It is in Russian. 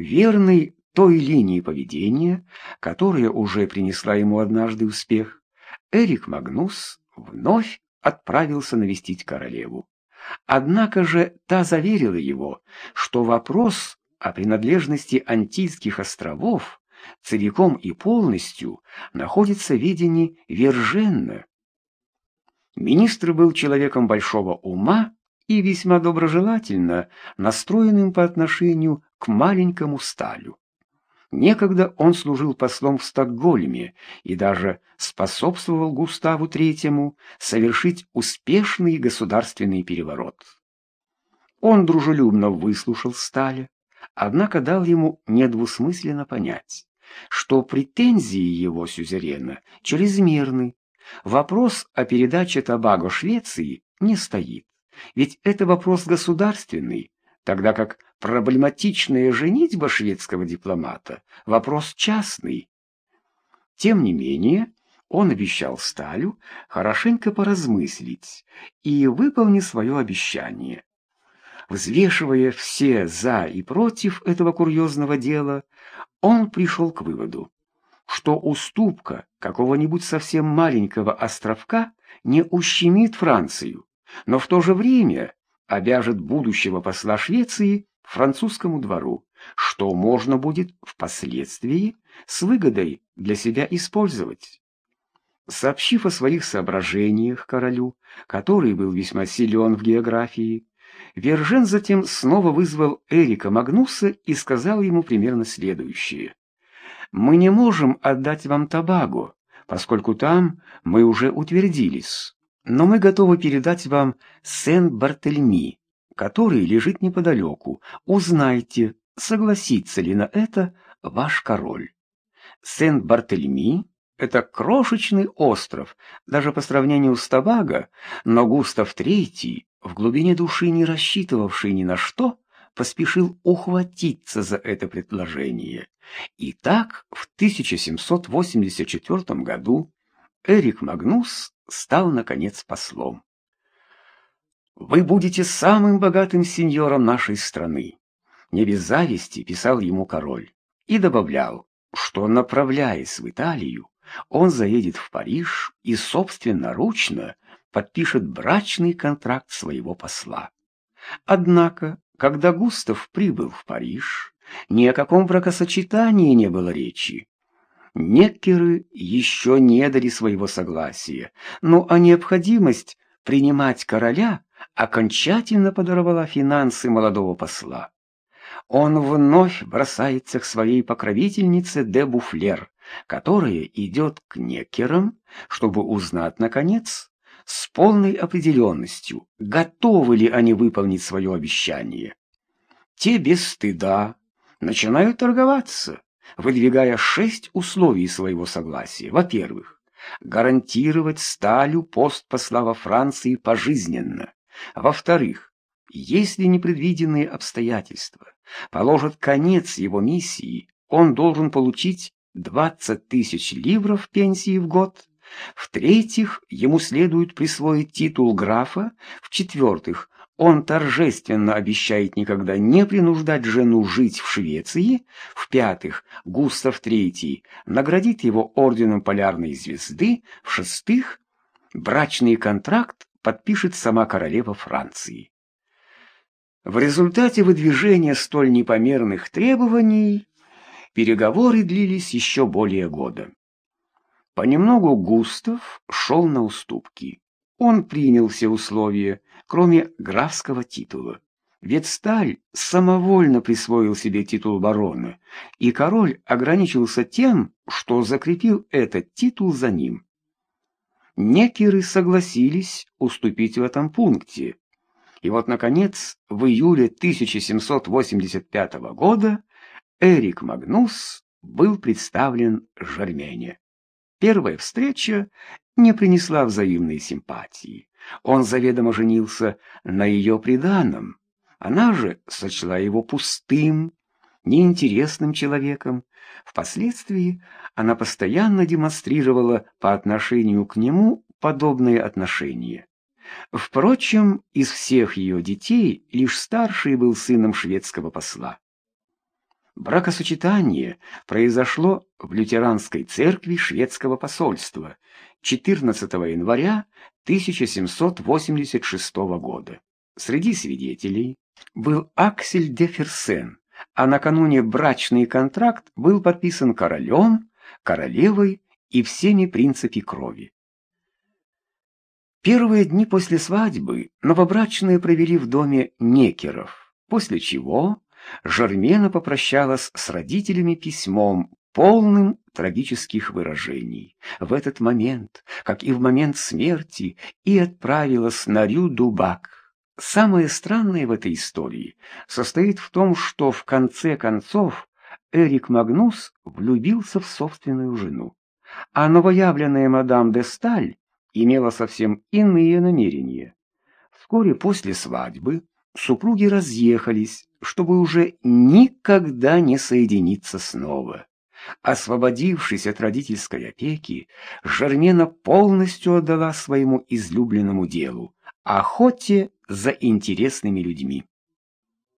Верный той линии поведения, которая уже принесла ему однажды успех, Эрик Магнус вновь отправился навестить королеву. Однако же та заверила его, что вопрос о принадлежности Антильских островов целиком и полностью находится в ведении Верженна. Министр был человеком большого ума и весьма доброжелательно настроенным по отношению к маленькому Сталю. Некогда он служил послом в Стокгольме и даже способствовал Густаву Третьему совершить успешный государственный переворот. Он дружелюбно выслушал Сталя, однако дал ему недвусмысленно понять, что претензии его сюзерена чрезмерны. Вопрос о передаче Табаго Швеции не стоит, ведь это вопрос государственный, тогда как проблематичная женитьба шведского дипломата – вопрос частный. Тем не менее, он обещал Сталю хорошенько поразмыслить и выполнить свое обещание. Взвешивая все «за» и «против» этого курьезного дела, он пришел к выводу, что уступка какого-нибудь совсем маленького островка не ущемит Францию, но в то же время обяжет будущего посла Швеции французскому двору, что можно будет впоследствии с выгодой для себя использовать. Сообщив о своих соображениях королю, который был весьма силен в географии, Вержен затем снова вызвал Эрика Магнуса и сказал ему примерно следующее. «Мы не можем отдать вам Табаго, поскольку там мы уже утвердились, но мы готовы передать вам Сен-Бартельми, который лежит неподалеку. Узнайте, согласится ли на это ваш король. Сент-Бартельми — это крошечный остров, даже по сравнению с Табаго, но Густав III, в глубине души не рассчитывавший ни на что, поспешил ухватиться за это предложение. И так в 1784 году Эрик Магнус стал, наконец, послом. «Вы будете самым богатым сеньором нашей страны», — не без зависти писал ему король, и добавлял, что, направляясь в Италию, он заедет в Париж и собственноручно подпишет брачный контракт своего посла. Однако, когда Густав прибыл в Париж, ни о каком бракосочетании не было речи. Неккеры еще не дали своего согласия, но а необходимость принимать короля окончательно подорвала финансы молодого посла. Он вновь бросается к своей покровительнице де Буфлер, которая идет к некерам, чтобы узнать, наконец, с полной определенностью, готовы ли они выполнить свое обещание. Те без стыда начинают торговаться, выдвигая шесть условий своего согласия. Во-первых, гарантировать сталю пост посла во Франции пожизненно. Во-вторых, если непредвиденные обстоятельства положат конец его миссии, он должен получить 20 тысяч ливров пенсии в год. В-третьих, ему следует присвоить титул графа. В-четвертых, он торжественно обещает никогда не принуждать жену жить в Швеции. В-пятых, Густав III наградит его орденом Полярной звезды. В-шестых, брачный контракт подпишет сама королева Франции. В результате выдвижения столь непомерных требований переговоры длились еще более года. Понемногу Густав шел на уступки. Он принял все условия, кроме графского титула. Ведь Сталь самовольно присвоил себе титул барона, и король ограничился тем, что закрепил этот титул за ним. Некеры согласились уступить в этом пункте. И вот, наконец, в июле 1785 года Эрик Магнус был представлен Жермене. Первая встреча не принесла взаимной симпатии. Он заведомо женился на ее приданом. Она же сочла его пустым, неинтересным человеком. Впоследствии она постоянно демонстрировала по отношению к нему подобные отношения. Впрочем, из всех ее детей лишь старший был сыном шведского посла. Бракосочетание произошло в лютеранской церкви шведского посольства 14 января 1786 года. Среди свидетелей был Аксель де Ферсен, а накануне брачный контракт был подписан королем, королевой и всеми принципами крови. Первые дни после свадьбы новобрачные провели в доме Некеров, после чего Жармена попрощалась с родителями письмом, полным трагических выражений. В этот момент, как и в момент смерти, и отправилась на Рю-Дубак. Самое странное в этой истории состоит в том, что в конце концов Эрик Магнус влюбился в собственную жену, а новоявленная мадам де Сталь имела совсем иные намерения. Вскоре после свадьбы супруги разъехались, чтобы уже никогда не соединиться снова. Освободившись от родительской опеки, Жармена полностью отдала своему излюбленному делу – охоте за интересными людьми.